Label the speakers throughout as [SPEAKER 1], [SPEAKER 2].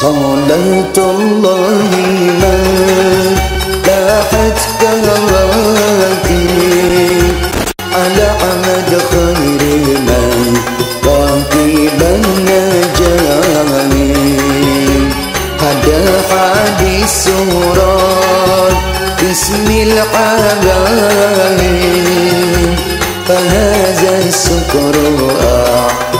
[SPEAKER 1] صليت الله ما لاحت كرامتي. على عمد خير من طبيب النجاني هذا حديث سوران باسم الحبايب فهذا السكر أعطى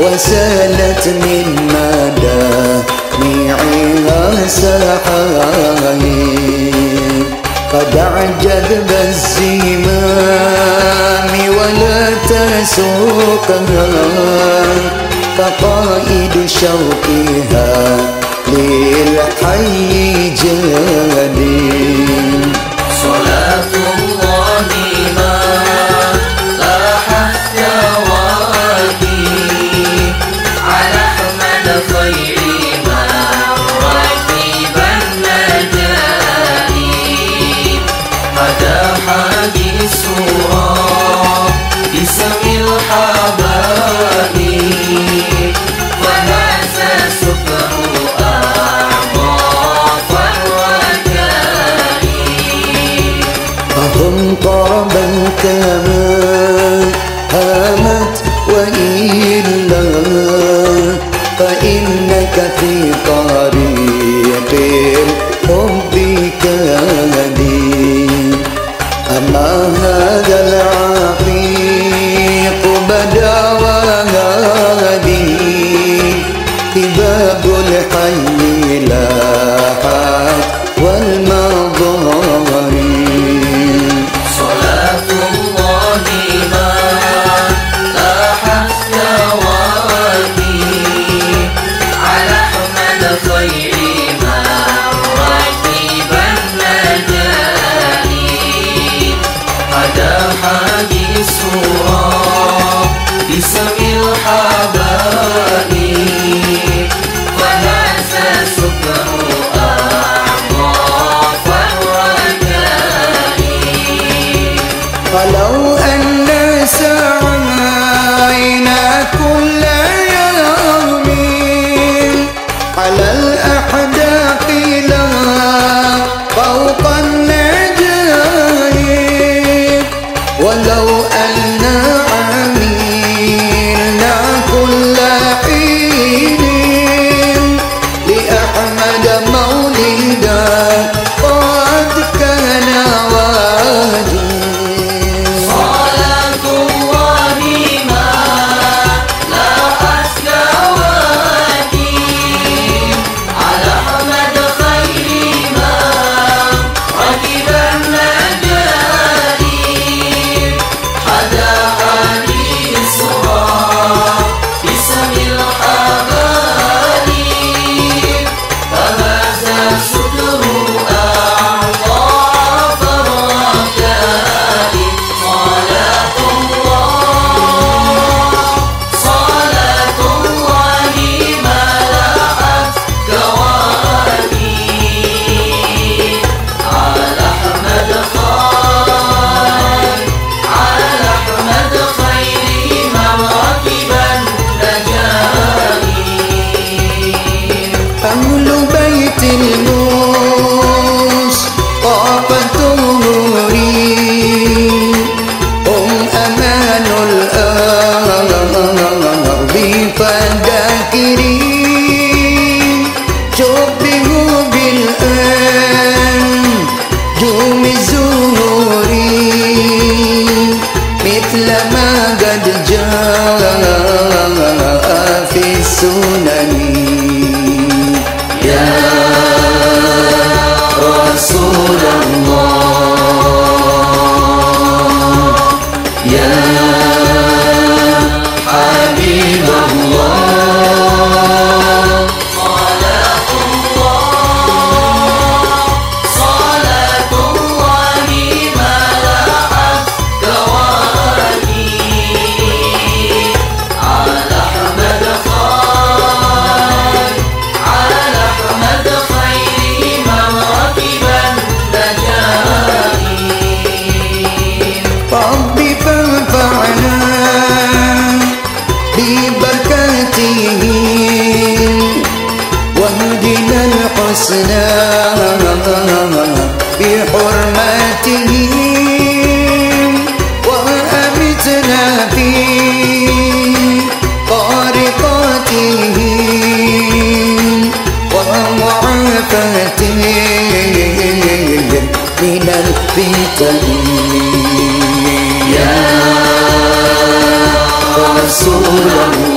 [SPEAKER 1] وسالت من مدى مدامعها سحايب. قد عجب الزمام ولا تسوقها. فقائد شوقها للحي جديد ويل إنك في
[SPEAKER 2] طاعتي
[SPEAKER 1] أهل بيت الموس طاقة نوري؟ هم أمان الأرض فداكرين شبهوا بالأرض الحسنى بحرمته وأمتنا في طارقاته ومعافاته من الفتن. يا رسول الله.